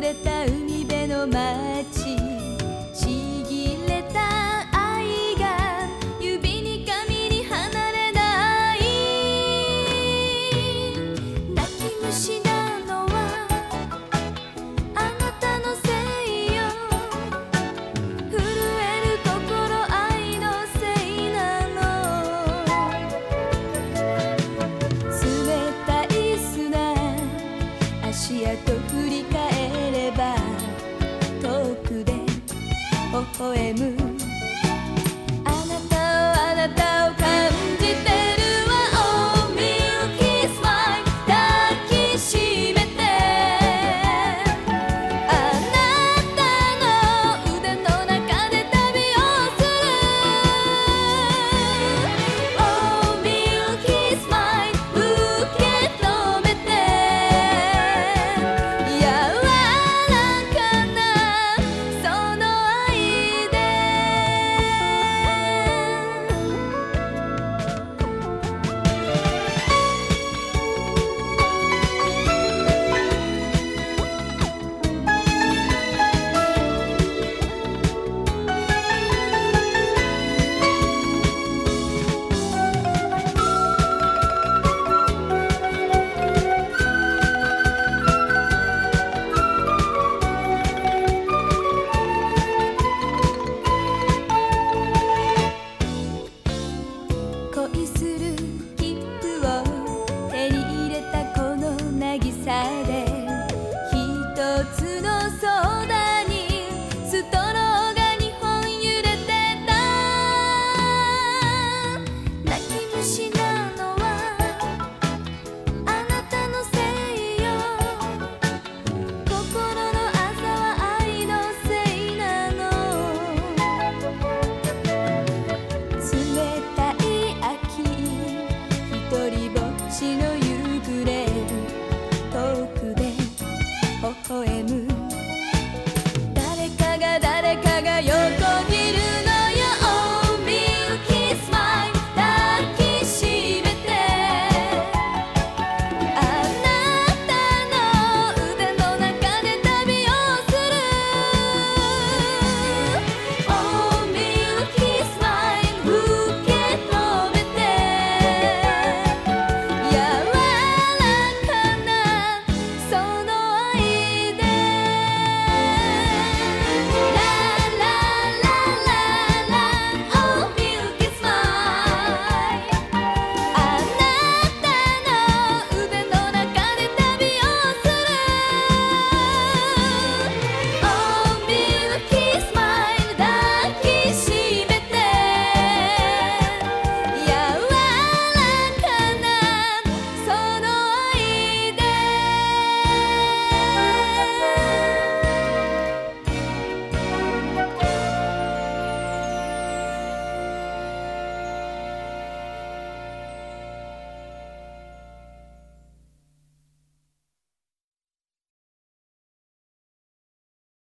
れた海辺の街ポエム」spoke